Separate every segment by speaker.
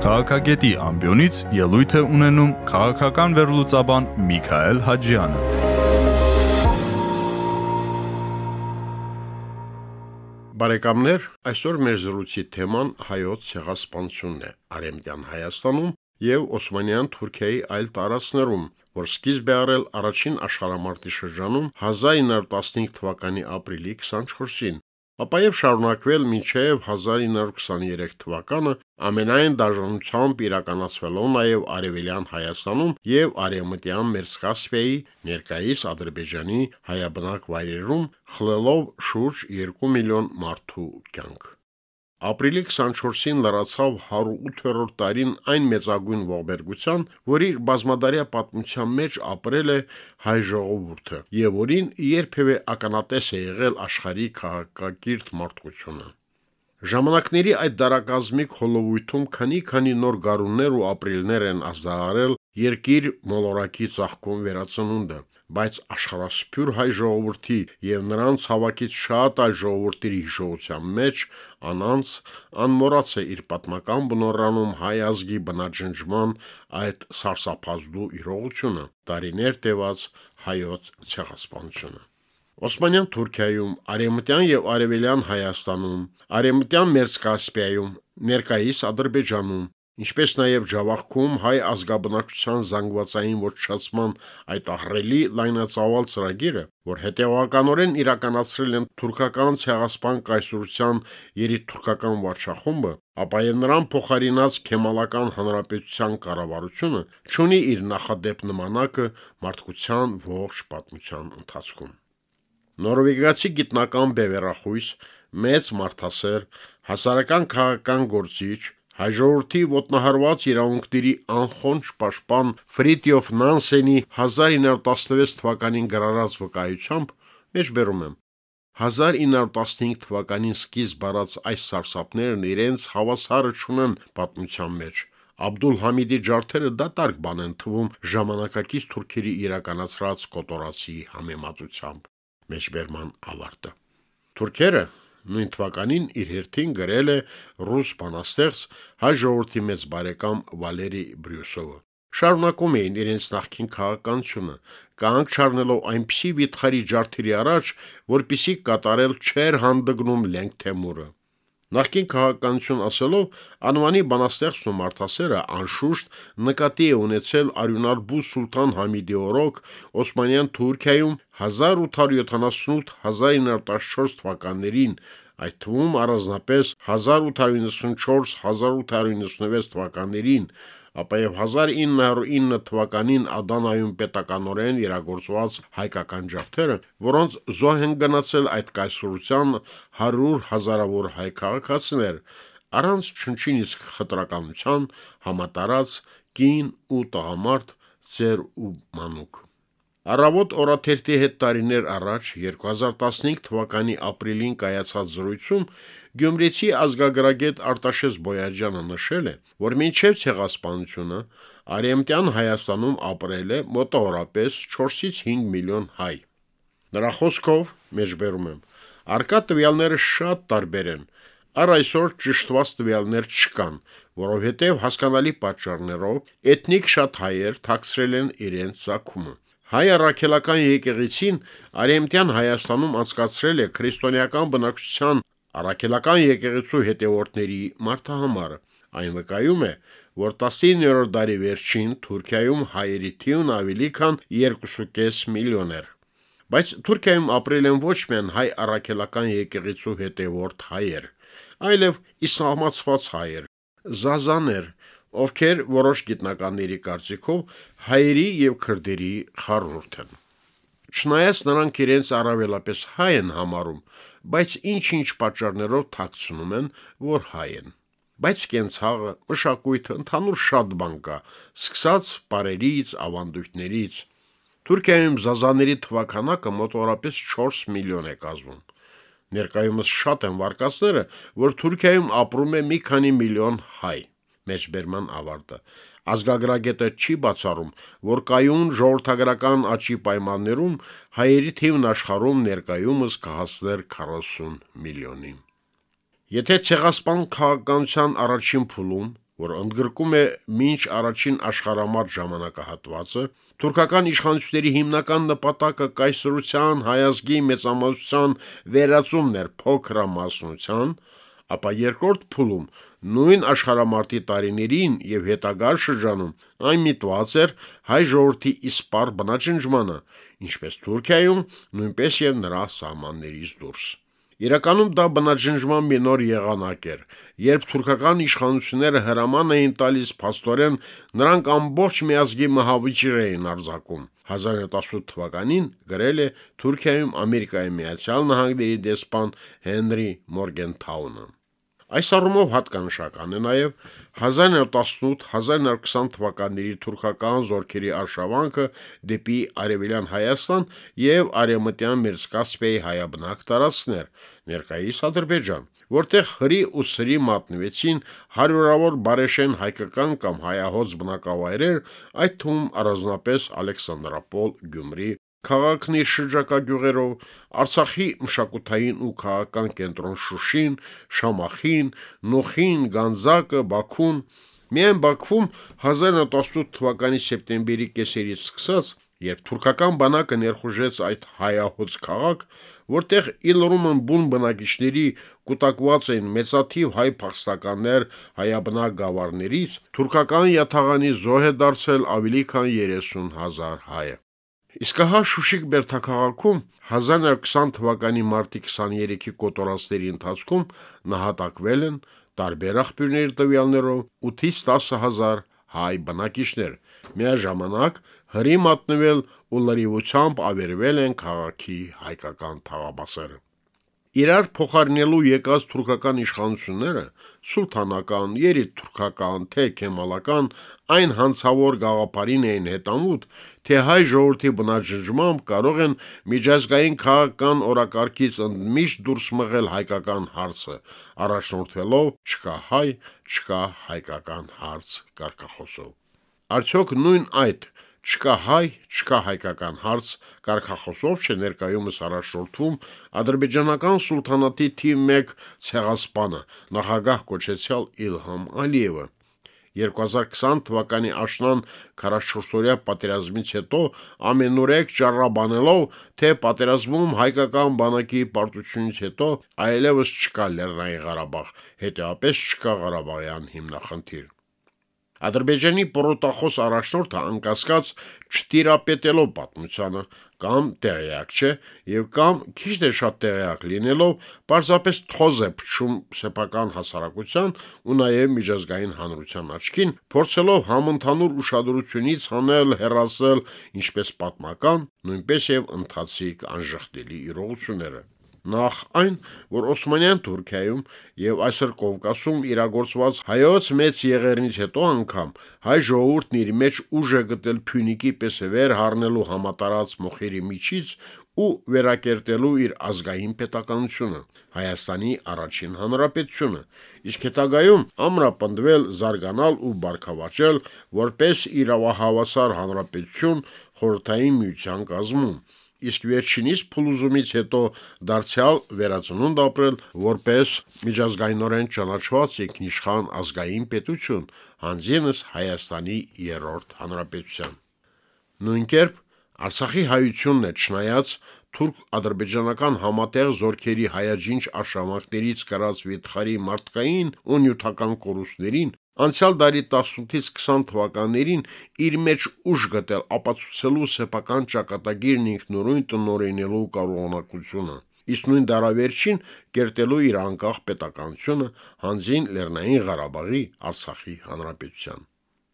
Speaker 1: Քաղաքագետի ամբիոնից ելույթ է ունենում քաղաքական վերլուծաբան Միքայել Հաջյանը։
Speaker 2: Բարեկամներ, այսօր մեր զրույցի թեման հայոց ցեղասպանությունն է Արեմտյան Հայաստանում եւ Օսմանյան Թուրքիայի այլ տարածքներում, որ սկիզբ է առել առաջին աշխարհամարտի շրջանում 1915 թվականի ապրիլի 24-ին ապա եւ շարունակվել մինչեւ 1923 թվականը ամենայն դաժանությամբ իրականացվելով նաեւ Արևելյան Հայաստանում եւ Արևմտյան Մերսկասպիայի ներկայիս Ադրբեջանի հայաբնակ վայրերում խլելով շուրջ 2 միլիոն մարդու կյանք Ապրիլի 24-ին լրացավ 108-րդ տարին այն մեծագույն ողբերգության, որ իր բազմադարյա պատմության մեջ ապրել է հայ ժողովուրդը, եւ որին երբևէ ականատես է եղել աշխարհի քաղաքակիրթ մարդկությունը։ Ժամանակների այդ դարակազմիկ հոլովույթում քանի-քանի նոր գարուններ ու ապրիլներ են ազդարել երկիր մոլորակի ցաղկուն վերածնունդը, բայց աշխարհասփյուր հայ ժողովրդի եւ նրանց հավաքից շատ այլ ժողովրդերի հիշողության մեջ անանց անմոռաց է իր պատմական բնորանում հայ ազգի բնաջնջման այդ սարսափազդու իրողությունը, տարիներ տևած հայոց ցեղասպանությունը։ Օսմանյան Թուրքիայում, Արեմտյան եւ Արևելյան Հայաստանում, Արեմտյան Մերսկասպիայում, ներկայիս Ադրբեջանում, ինչպես նաև Ջավախքում հայ ազգաբնակչության զանգվածային ոչնչացման այդ ահռելի լայնածավալ ծրագիրը, որ հետևականորեն իրականացրել են թուրքական ցեղասպան կայսրության երիտթուրքական վարչախումբը, ապա եւ նրան փոխարինած Քեմալական հանրապետության կառավարությունը ճունի իր նախադեպ նմանակը մարդկության ողջ պատմության ընթացքում։ Նորվեգացի գիտնական Բևերախույս, մեծ մարդասեր, հասարակական քաղաքական գործիչ, հայժողովրդի ոտնահարված իրավունքների անխոնջ պաշտպան Ֆրիտյոֆ Նանսենի 1916 թվականին գրառած վկայությամբ մեջ բերում եմ. 1915 թվականին սկիզբ առած այս սարսափներն իրենց հավասարը չունեն պատմության մեջ։ Աբդուլ Համիդի ջարդերը դատարկ բան են թվում ժամանակակից թուրքերի իրականացրած կոտորացի համեմատությամբ մեջբերման ավարտը։ Թուրքերը նույն թվականին իր հերթին գրել է ռուս բանաստեղծ հայ ժողովրդի մեծ բարեկամ Վալերի Բրյուսովը։ Շարունակում էին իրենց նախքին քաղաքականությունը, կանք չառնելով այնպիսի վիթխարի ջարդերի առաջ, որpիսի կատարել չեր հանդգնում Լենգ Թեմուրը։ Նախկին քաղաքականություն ասելով անվանի բանաստեղծն ու մարդասերը անշուշտ նկատի է ունեցել արյունարբու սուլտան Համիդի օրոք Օսմանյան Թուրքիայում 1878-1914 թվականներին, այդ թվում առանձնապես 1894-1896 թվականներին, ապա եւ 1909 թվականին Ադանայում պետականորեն իրագործված հայկական ջարդերը, որոնց զոհ են գնացել այդ կայսրության 100 հազարավոր հայ քաղաքացիներ, առանց չնչին իսկ խտրականության համատարած կին ու տղամարդ, ծեր ու մանուկ։ Առավոտ օրաթերթի հետ տարիներ առաջ 2015 թվականի ապրիլին կայացած զրույցում Գյումրիցի ազգագրագետ Արտաշես Բոյաջյանը նշել է, որ մինչև ցեղասպանությունը Արեմտյան Հայաստանում ապրել է մոտավորապես 4-ից 5 միլիոն հայ։ Նրա խոսքով, մեջբերում եմ, արկա տվյալները շատ տարբեր են, առ այսօր ճշտված տվյալներ չկան, որովհետև հասկանալի պատճառներով էթնիկ շատ հայեր թաքցրել են իրենց ցակումը։ Հայ առաքելական եկեղեցին Արեմտյան Հայաստանում անցկացրել է քրիստոնեական բնակչության առաքելական եկեղեցու հետևորդների մարտահամարը։ Այն վկայում է, որ 19-րդ դարի վերջին Թուրքիայում հայերի թիվն ավելի քան 2.5 միլիոն էր։ Բայց Թուրքիայում ապրել են ոչ միայն հայ առաքելական եկեղեցու հետևորդ հայեր, այլև իսլամացված հայեր, զազաներ, ովքեր որոշ գիտնականների կարծիքով հայերի եւ քրդերի խառնուրդ են։ Չնայած նրանք իրենց առավելապես հայ են համարում, բայց ինչ-ինչ պատճառներով թաքցնում են, որ հայ են։ Բայց կենցաղը, մշակույթը ընդհանուր շատ բան կա, սկսած բարերից, ավանդույթներից։ Թուրքիայում զազաների թվականակը մոտավորապես 4 միլիոն է կազմում։ Ներկայումս շատ են վարկածները, որ Թուրքիայում ապրում է մի քանի միլիոն հայ մեջբերման ավարտը։ Ազգագրագետը չի բացառում, որ կայուն ժողովրդագրական աճի պայմաններում հայերի թիվն աշխարհում ներկայումս կհասներ 40 միլիոնի։ Եթե ցեղասպան քաղաքականության առաջին փուլում որ ընդգրկում է մինչ առաջին աշխարհամարտ ժամանակահատվածը, թուրքական իշխանությունների հիմնական նպատակը կայսրության հայազգի մեծամասնության վերածումն էր փոքրամասնության, ապա երկրորդ փուլում նույն աշխարհամարտի տարիներին եւ հետագա շրջանում այն միտված էր հայ ժողովրդի իսպար բնաճնջմանը, ինչպես Թուրքիայում, նույնպես եւ նրա սահմաններից դուրս։ Իրականում դա բնաջնջման մի նոր եղանակ էր, երբ թուրքական իշխանությունները հրաման էին տալիս փաստորեն նրանք ամբողջ միազգի մահավիճիր էին արձակում։ 1918 թվականին գրել է Թուրքիայում Ամերիկայի Միացյալ Նահանգների դեսպան Հենրի Մորգենթաունը։ Այս առումով հատկանշական է նաև 1918-1920 թվականների թուրքական զորքերի արշավանքը դեպի Արևելյան Հայաստան եւ Արևմտյան Մերձկասպիայի հայաբնակ տարածքներ, ներկայիս Ադրբեջան, որտեղ հրի ու սրի մատնվեցին հարյուրավոր բարեշեն հայկական կամ հայահոց բնակավայրեր, այդ թվում առանձնապես Ալեքսանդրապոլ, Գյումրի, Քաղաքն իր շրջակա գյուղերով, Արցախի մշակութային ու քաղաքական կենտրոն Շուշին, Շամախին, Նոխին, Գանձակը, Բաքուն, միայն Բաքվում 1918 թվականի սեպտեմբերի կեսերից սկսած, երբ թուրքական բանակը ներխուժեց այդ հայահոց քաղաք, որտեղ իլրումն բուն բնակիչների կուտակված էին մեծաթիվ հայ փախստականներ հայաբնակ գավառներից, թուրքական յաթաղանի զոհ է դարձել ավելի քան 30000 հայ։ Իսկ հա Շուշիկ Բերթաքաղաքում 1920 թվականի մարտի 23-ի կոտորածների ընթացքում նահատակվել են տարբեր աղբյուրների տվյալներով 8-ից 10000 հայ բնակիչներ։ Միաժամանակ հրի մատնվել ու լրիվությամբ ավերվել են քաղաքի հայկական թաղամասերը։ Իրար փոխարինելու եկած թուրքական իշխանությունները սուլթանական, երիտթուրքական, թե քեմալական այն հանցավոր գաղափարին էին հետամուտ, թե հայ ժողովրդի բնաջնջմամբ կարող են միջազգային քաղաքական օրակարգից ընդմիշտ դուրս մղել հայկական հարցը, առաջնորդվելով չկա հայ, չկա հայկական հարց կարգախոսով։ Արդյոք նույն այդ չկա հայ, չկա հայկական հարց կարգախոսով չէ ներկայումս առաջնորդում ադրբեջանական սուլթանատի թիվ 1 ցեղասպանը նախագահ կոչեցյալ Իլհամ Ալիևը 2020 թվականի աշնան 44-օրյա պատերազմից հետո ամենուրեք ճառաբանելով, թե պատերազմում հայկական բանակի պարտությունից հետո այլևս չկա Լեռնային Ղարաբաղ, հետեւապես չկա Ղարաբաղյան հիմնախնդիր։ Ադրբեջանի պրոտախոս առաջնորդը անկասկած չտիրապետելով պատմությանը կամ տեղյակ չէ եւ կամ քիչ թե շատ տեղյակ լինելով պարզապես թոզ է փչում սեփական հասարակության ու նաեւ միջազգային հանրության աչքին փորձելով համընդհանուր ուշադրությունից հանել հերասել ինչպես պատմական նույնպես եւ ընթացիկ անժխտելի իրողությունները նախ այն, որ Օսմանյան Թուրքիայում եւ այսօր Կովկասում իրագործված հայոց մեծ եղերնից հետո անգամ հայ ժողովուրդն իր մեջ ուժ է գտել Փյունիկի պես վեր հառնելու համատարած մոխերի միջից ու վերակերտելու իր ազգային պետականությունը Հայաստանի առաջին հանրապետությունը իսկ հետագայում ամրապնդվել զարգանալ ու բարգավաճել որպես իրավահավասար հանրապետություն խորհրդային միության կազմում իսկ վերջինիս փլուզումից հետո դարձյալ վերածնունդ ապրել որպես միջազգայինորեն ճանաչված ինքնիշխան ազգային պետություն, հանձինս Հայաստանի երրորդ հանրապետության։ Նույնքերպ Արցախի հայությունն է չնայած թուրք-ադրբեջանական համատեղ զորքերի հայաջինչ արշավանքներից կրած վիթխարի մարդկային ու նյութական կորուստներին անցյալ դարի 18-ից 20 թվականներին իր մեջ ուժ գտել ապացուցելու սեփական ճակատագիրն ինքնուրույն տնորինելու կարողանակությունը իսկ նույն դարավերջին կերտելու իր անկախ պետականությունը հանձին Լեռնային Ղարաբաղի Արցախի հանրապետության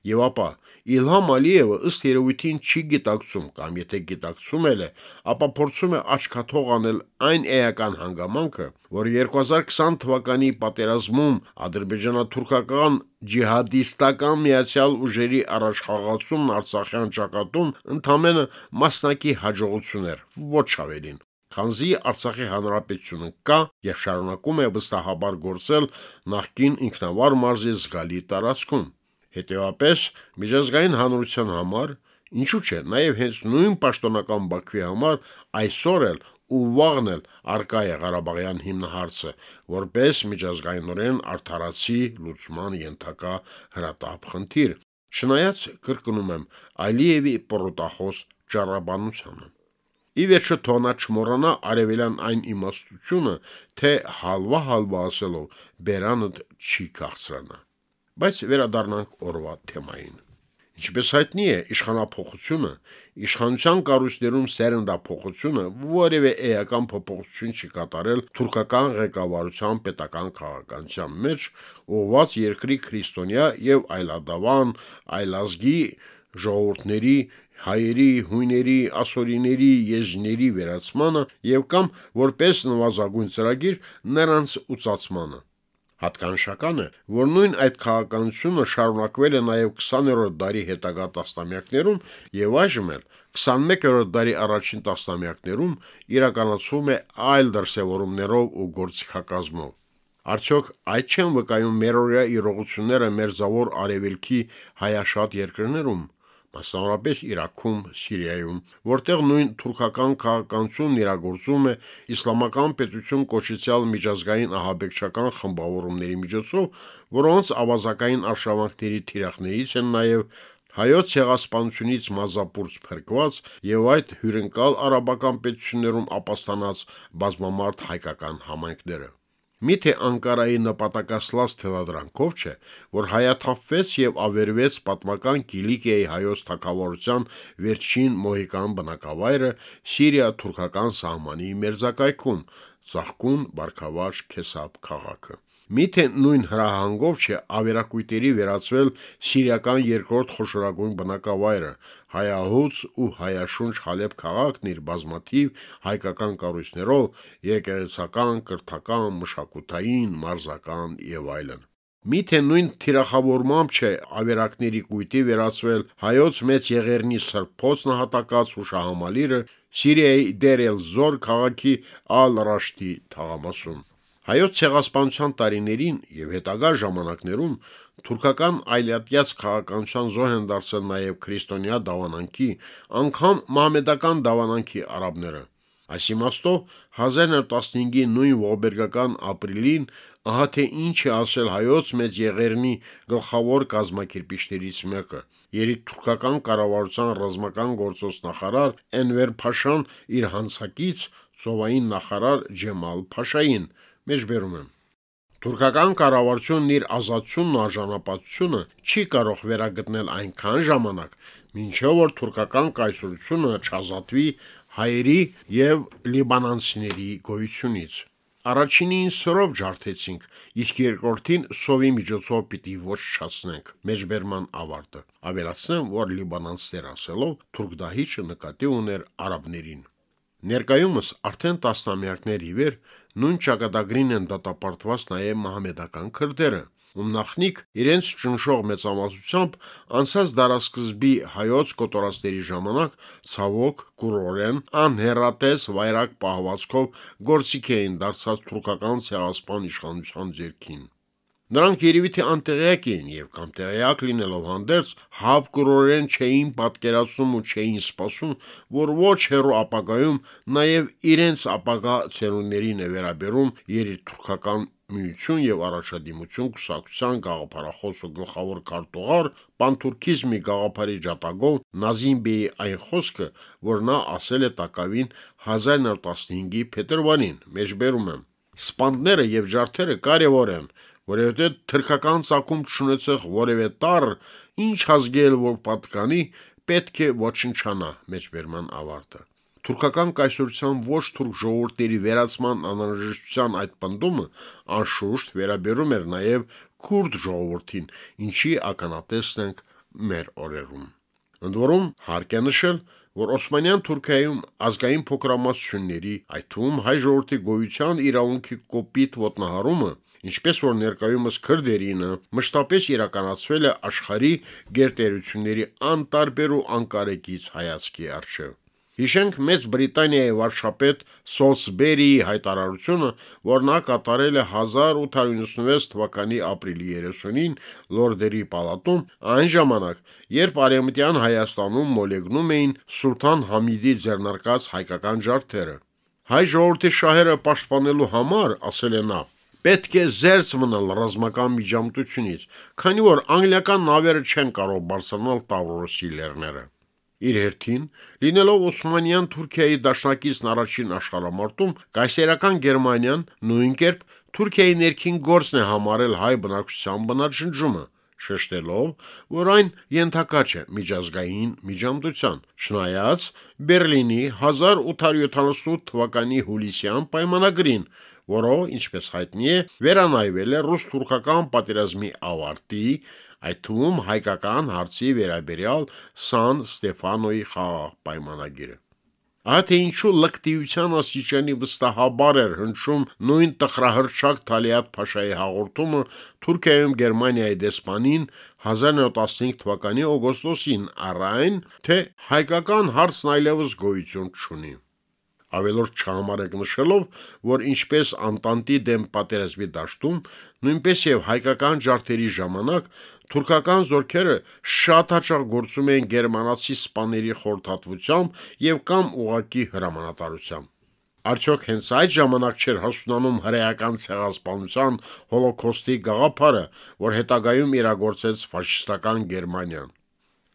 Speaker 2: Եվ ապա Իլհամ Ալիևը ըստ երևույթին չի գիտակցում կամ եթե գիտակցում էլ է, ապա փորձում է աչքաթող անել այն էական հանգամանքը, որ 2020 թվականի պատերազմում ադրբեջանա-թուրքական ջիհադիստական միացյալ ուժերի առաջխաղացումն Արցախյան ճակատում ընդամենը մասնակի հաջողություն էր, ոչ ավելին։ Քանզի Արցախի հանրապետությունը կա եւ շարունակում է վստահաբար գործել նախկին ինքնավար մարզի զգալի տարածքում։ Հետևապես միջազգային հանրության համար, ինչու՞ չէ, նաև հենց նույն պաշտոնական Բաքվի համար այսօր էլ ու վաղն էլ արկա է Ղարաբաղյան հիմնահարցը, որպես միջազգայինորեն արդարացի լուծման ենթակա հրատապ խնդիր։ Չնայած կրկնում եմ Ալիևի պրոտախոս ճառաբանությանը։ Ի վերջո թողնա չմոռանա արևելյան այն իմաստությունը, թե հալվա հալվա ասելով բերանդ չի քաղցրանա։ Բայց վերադառնանք օրվա թեմային։ Ինչպես հայտնի է, իշխանապողությունը, իշխանության կառույցներում սերնդափոխությունը որևէ էական փոփոխություն չի կատարել թուրքական ղեկավարության պետական քաղաքականության մեջ, ուղված երկրի քրիստոնյա եւ այլադավան, այլազգի ժողովուրդների հայերի, հույների, ասորիների, եզների վերացմանը եւ կամ որպես նվազագույն ծրագիր նրանց ուծացմանը։ Հատկանշական է, որ նույն այդ քաղաքականությունը շարունակվել է նաև 20-րդ դարի հետագա տասնամյակներում եւ այժմ էլ 21-րդ դարի առաջին տասնամյակներում իրականացվում է այլ դրսևորումներով ու գործիքակազմով։ Արդյոք այդ չեն վկայում մերօրյա իրողությունները մերձավոր արևելքի հայաշատ երկրներում, մասնավորապես Իրաքում, Սիրիայում, որտեղ նույն թուրքական քաղաքականությունն իրագործում է իսլամական պետություն կոչեցյալ միջազգային ահաբեկչական խմբավորումների միջոցով, որոնց ավազակային արշավանքների թիրախներից են նաև հայոց ցեղասպանությունից մազապուրց փրկված եւ այդ հյուրընկալ արաբական պետություններում ապաստանած բազմամարդ հայկական համայնքները։ Միթե Անկարայի նպատակասլաց թելադրանքով չէ, որ հայաթափվեց եւ ավերվեց պատմական Կիլիկիայի հայոց թակավորության վերջին մոհիկան բնակավայրը Սիրիա-թուրքական սահմանի մերձակայքում, Ծաղկուն Բարքավաճ Քեսապ քաղաքը։ Միթե նույն հրահանգով չէ ավերակույտերի վերածվել սիրիական երկրորդ խոշորագույն բնակավայրը, հայահոց ու հայաշունչ Խալեբ քաղաքն իր բազմաթիվ հայկական կառույցներով, եկեղեցական, կրթական, մշակութային, մարզական եւ այլն։ Միթե նույն թիրախավորմամբ չէ ավերակների կույտի վերածվել հայոց մեծ եղերնի սրբոց նահատակած հուշահամալիրը Սիրիայի Դեր էլ-Զոր քաղաքի Ալ-Ռաշտի թաղամասում։ Հայոց ցեղասպանության տարիներին եւ հետագա ժամանակներում թուրքական այլատյաց քաղաքականության զոհ են դարձել նաեւ քրիստոնյա դավանանքի, անգամ մահմեդական դավանանքի արաբները։ Այս իմաստով 1915-ի նույն ողբերգական ապրիլին ահա թե ինչ է ասել հայոց մեծ եղերնի գլխավոր կազմակերպիչներից մեկը։ Երիտուրքական կառավարության ռազմական գործոս նախարար Էնվեր Փաշան իր հանցակից ծովային նախարար Ջեմալ Փաշային մեջբերում եմ։ Թուրքական կառավարությունն իր ազատությունն ու արժանապատվությունը չի կարող վերագտնել այնքան ժամանակ, մինչև որ թուրքական կայսրությունը չազատվի հայերի եւ լիբանանցիների գոյությունից։ Առաջինին սրով ջարդեցինք, իսկ երկրորդին սովի միջոցով պիտի ոչնչացնենք։ Մեջբերման ավարտը։ Ավելացնեմ, որ լիբանանցներ ասելով թուրք դահիճը նկատի ուներ արաբներին։ Ներկայումս արդեն տասնամյակներ ի վեր նույն ճակատագրին են դատապարտված նաև մահմեդական քրդերը, ում նախնիկ իրենց ճնշող մեծամասնությամբ անցած դարաշրջանի հայոց կոտորածների ժամանակ ցավոք կուրորեն անհերատես վայրակ պահվածքով գործիք էին դարձած թուրքական ցեղասպան իշխանության ձեռքին։ Նրանք երևի թե անտեղյակ էին եւ կամ տեղյակ լինելով հանդերձ հավկուրորեն չէին պատկերացնում ու չէին սպասում, որ ոչ հերո ապագայում նաեւ իրենց ապագա ցերուններին է վերաբերում երիտուրքական միություն եւ առաջադիմություն կուսակցության գաղափարախոս ու գլխավոր քարտուղար պանթուրքիզմի գաղափարի ջատագով Նազիմ Բեի այն խոսքը, որ նա ասել է Տակավին 1915-ի փետրվարին, մեջբերում եմ. Սպանդները եւ ջարդերը կարևոր են, որովհետև թրքական ցակում չունեցող որևէ տար, ինչ ազգել որ պատկանի, պետք է ոչնչանա մեջբերման ավարտը։ Թուրքական կայսրության ոչ թուրք ժողովուրդների վերացման անհրաժեշտության այդ պնդումը անշուշտ վերաբերում էր նաև քուրդ ժողովրդին, ինչի ականատեսն ենք մեր օրերում։ Ընդ որում հարկ է նշել, որ Օսմանյան Թուրքիայում ազգային փոքրամասնությունների, այդ թվում հայ ժողովրդի գոյության իրավունքի կոպիտ ոտնահարումը ինչպես որ ներկայումս քրդերինը մշտապես իրականացվել է աշխարհի գերտերությունների անտարբեր ու անկարեկից հայացքի արժեվ։ Հիշենք Մեծ Բրիտանիայի վարշապետ Սոլսբերիի հայտարարությունը, որ նա կատարել է 1896 թվականի ապրիլի 30-ին Լորդերի պալատում, այն ժամանակ, երբ Արեմտյան Հայաստանում մոլեգնում էին Սուլթան Համիդի ձեռնարկած հայկական ջարդերը։ Հայ ժողովրդի շահերը պաշտպանելու համար, ասել է նա, պետք է զերծ մնալ ռազմական միջամտությունից, քանի որ անգլիական նավերը չեն կարող բարձրանալ Տավրոսի լեռները։ Իր հերթին, լինելով Օսմանյան Թուրքիայի դաշնակիցն առաջին աշխարհամարտում, կայսերական Գերմանիան նույն կերպ Թուրքիայի ներքին գործն է համարել հայ բնակչության բնաջնջումը, շեշտելով, որ այն ենթակա չէ միջազգային միջամտության, չնայած Բերլինի 1878 թվականի հուլիսյան պայմանագրին, որով, ինչպես հայտնի է, վերանայվել է ռուս-թուրքական պատերազմի ավարտի, այդ թվում հայկական հարցի վերաբերյալ Սան Ստեֆանոյի խաղաղ պայմանագիրը։ Ահա թե ինչու լկտիության աստիճանի վստահաբար էր հնչում նույն տխրահրճակ Թալիատ Փաշայի հաղորդումը Թուրքիայում Գերմանիայի դեսպանին 1915 թվականի օգոստոսին առայն, թե հայկական հարցն այլևս գոյություն չունի ավելորդ չհամարեք նշելով, որ ինչպես Անտանտի դեմ պատերազմի դաշտում, նույնպես եւ հայկական ջարդերի ժամանակ թուրքական զորքերը շատ հաճախ գործում էին գերմանացի սպաների խորհրդատվությամբ եւ կամ ուղակի հրամանատարությամբ։ Արդյոք հենց այդ ժամանակ չէր հասունանում հրեական ցեղասպանության հոլոկոստի գաղափարը, որ հետագայում իրագործեց ֆաշիստական Գերմանիան։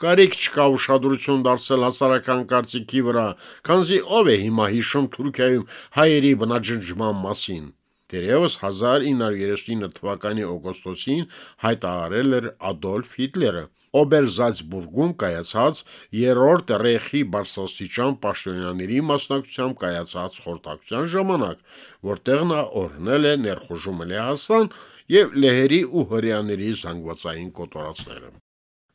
Speaker 2: Կարիք չկա ուշադրություն դարձել հասարակական կարծիքի վրա, քանզի ով է հիմա հիշում Թուրքիայում հայերի բնաջնջման մասին։ Դերևս 1939 թվականի օգոստոսին հայտարարել էր Ադոլֆ Հիտլերը Օբերզալցբուրգում կայացած երրորդ Ռեխի բարձրաստիճան պաշտոնյաների մասնակցությամբ կայացած խորհրդակցության ժամանակ, որտեղ նա օրհնել է ներխուժումը Լեհաստան եւ լեհերի ու հрьяաների զանգվածային կոտորածները։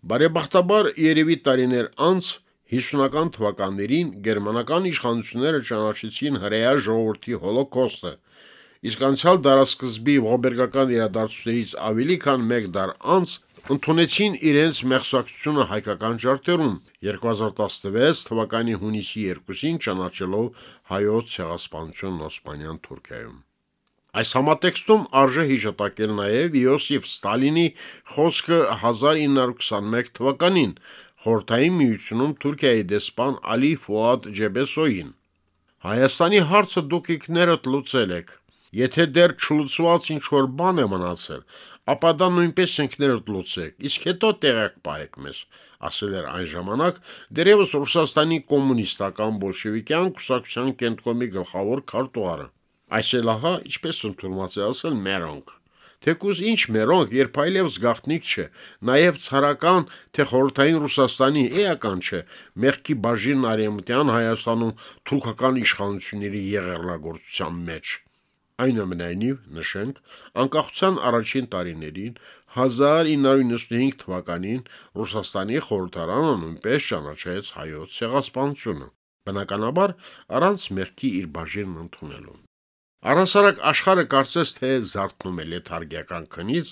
Speaker 2: Բարեբախտաբար երևի տարիներ անց 50-ական թվականներին գերմանական իշխանությունները ճանաչեցին հրեա ժողովրդի հոլոկոստը, իսկ անցյալ դարաշրջանի ողբերգական իրադարձություններից ավելի քան 1 դար անց ընդունեցին իրենց մեղսակցությունը հայկական ջարդերում 2016 թվականի հունիսի 2-ին ճանաչելով հայոց ցեղասպանությունն Օսմանյան Թուրքիայում։ Այս համատեքստում արժե հիշատակել նաև Իոսիֆ Ստալինի խոսքը 1921 թվականին Խորհրդային միությունում Թուրքիայի դեսպան Ալի Ֆուադ Ջեբեսոին։ Հայաստանի հարցը դուք ինքներդ լուծել եք։ Եթե դեռ չլուծված ինչ որ բան է մնացել, ապա դա նույնպես ինքներդ լուծեք, իսկ հետո տեղակ պահեք մեզ, ասել էր այն ժամանակ դերևս Ռուսաստանի կոմունիստական բոլշևիկյան կուսակցության կենտրոնի գլխավոր քարտուղարը։ Այսել ահա, ինչպես ընդունված է ասել, մերոնք։ Թեկուզ ինչ մերոնք, երբ այլևս գաղտնիք չէ, նաև ցարական թե խորհրդային Ռուսաստանի էական չէ, մեղքի բաժին արեմտյան Հայաստանում թուրքական իշխանությունների եղերնագործության մեջ։ Այնուամենայնիվ, նշենք, անկախության առաջին տարիներին 1995 թվականին Ռուսաստանի խորհրդարանը նույնպես ճանաչեց հայոց ցեղասպանությունը։ Բնականաբար առանց մեղքի իր բաժինն ընդունելու։ Առասարակ աշխարը կարծես թե զարթնում է լեթարգիական քնից,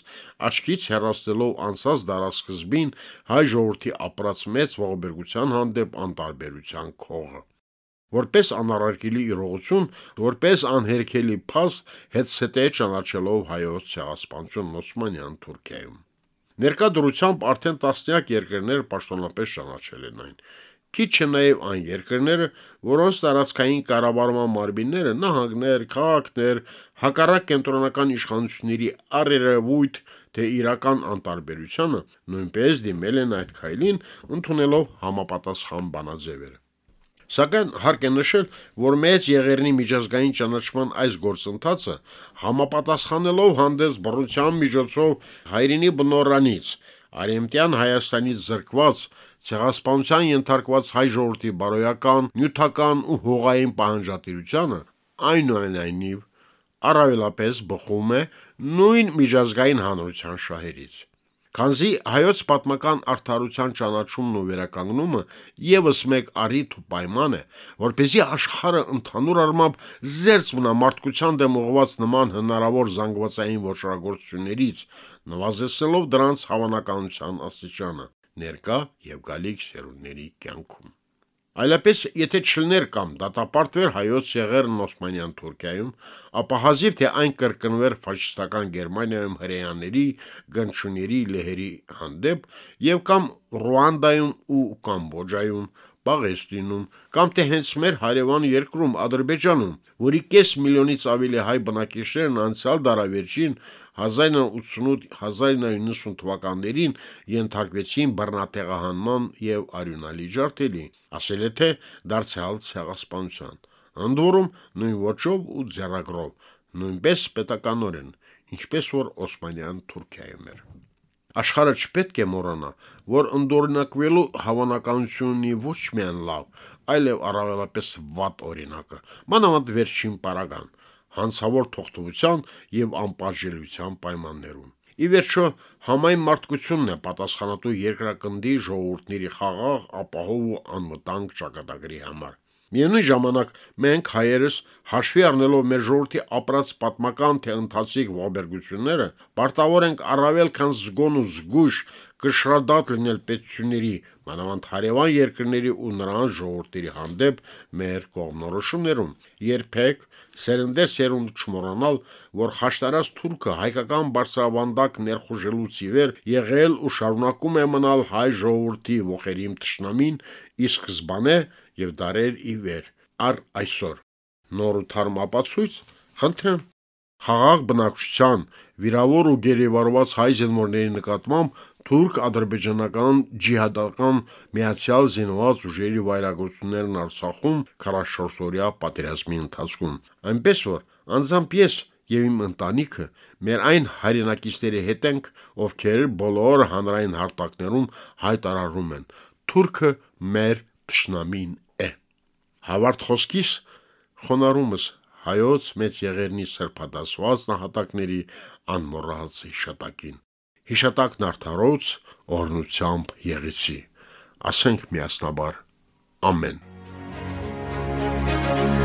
Speaker 2: աչքից հեռացնելով անցած դարաշրջին հայ ժողովրդի ապրած մեծ ողբերգության հանդեպ անտարբերության քողը որպես անառարկելի իրողություն, որպես անհերքելի փաստ հետսետե ճանաչելով հայոց ցեղասպանություն Օսմանյան Թուրքիայում։ Ներկա դրությամբ արդեն տասնյակ երկրներ պաշտոնապես ճանաչել են այն, Քիչ է նաև այն երկրները, որոնց տարածքային կառավարման մարմինները նահանգներ, քաղաքներ, հակառակ կենտրոնական իշխանությունների առերևույթ թե իրական անտարբերությունը նույնպես դիմել են այդ քայլին, ընդունելով համապատասխան բանաձևեր։ Սակայն հարկ է նշել, որ մեծ եղերնի միջազգային ճանաչման այս գործընթացը համապատասխանելով հանդես բռնության միջոցով հայրենի բնորանից Արեմտյան Հայաստանից զրկված ցեղասպանության ենթարկված հայ ժողովրդի բարոյական, նյութական ու հողային պահանջատիրությանը այնուամենայնիվ առավելապես բխում է նույն միջազգային հանրության շահերից։ Քանզի հայոց պատմական արդարության ճանաչումն ու վերականգնումը եւս մեկ առիթ ու պայման է, որպեսզի աշխարհը ընդհանուր առմամբ զերծ մնա մարդկության դեմ ուղղված նման հնարավոր զանգվածային ոչռագործություններից, նվազեցնելով դրանց հավանականության աստիճանը ներկա եւ գալիք սերունդների կյանքում։ Այլապես, եթե չլներ կամ դատապարտվեր հայոց եղերն Օսմանյան Թուրքիայում, ապա հազիվ թե այն կրկնվեր ֆաշիստական Գերմանիայում հրեաների, գնչուների, լեհերի հանդեպ եւ կամ Ռուանդայում ու Կամբոջայում Պաղեստինում, կամ թե հենց մեր հարևան երկրում Ադրբեջանում, որի կես միլիոնից ավելի հայ բնակիչներն անցյալ դարավերջին 1988-1990 թվականներին ենթարկվեցին բռնատեղահանման եւ արյունալի ջարդերի, ասել է թե դարձյալ ցեղասպանության։ Անդորում նույն ոչով ու ձեռագրով, նույնպես պետականորեն, ինչպես որ Օսմանյան Թուրքիայում էր։ Աշխարհը չպետք է մոռանա, որ ընդօրինակվելու հավանականություն ունի ոչ միայն լավ, այլև առավելապես վատ օրինակը, մանավանդ վերջին պարագան, հանցավոր թողտվության եւ անպարժելիության պայմաններում։ Ի վերջո, համայն մարդկությունն է պատասխանատու երկրակնդի ժողովուրդների խաղաղ, ապահով ու անվտանգ ճակատագրի համար։ Միևնույն ժամանակ մենք հայերս հաշվի առնելով մեր ժողովրդի ապրած պատմական թե ընթացիկ ողբերգությունները, պարտավոր ենք առավել քան զգոն ու զգուշ կշռադատ լինել պետությունների, մանավանդ հարևան երկրների ու նրանց ժողովրդերի հանդեպ մեր կողմնորոշումներում։ Երբեք սերնդե սերունդ չմոռանալ, որ խաշտարած թուրքը հայկական բարձրավանդակ ներխուժելուց ի վեր եղել ու շարունակում է մնալ հայ ժողովրդի ողերիմ ճշնամին, ի սկզբանե եւ դարեր ի վեր։ Առ այսօր նոր ու թարմ ապացույց, խնդրեմ խաղաղ բնակչության վիրավոր ու գերեվարված հայ զինվորների նկատմամբ թուրք-ադրբեջանական ջիհադական միացյալ զինված ուժերի վայրագործություններն Արցախում 44-օրյա պատերազմի ընթացքում։ Այնպես որ անձամբ ես եւ իմ ընտանիքը մեր այն հայրենակիցների հետ ենք, ովքեր բոլոր հանրային հարտակներում հայտարարում են. Թուրքը մեր ճշնամին Հավարդ խոսքիս խոնարումս հայոց մեծ եղերնի սրբադասված նահատակների անմոռահաց հիշատակին։ Հիշատակն արդարոց օրնությամբ եղեցի։ Ասենք միասնաբար ամեն։ Thank you.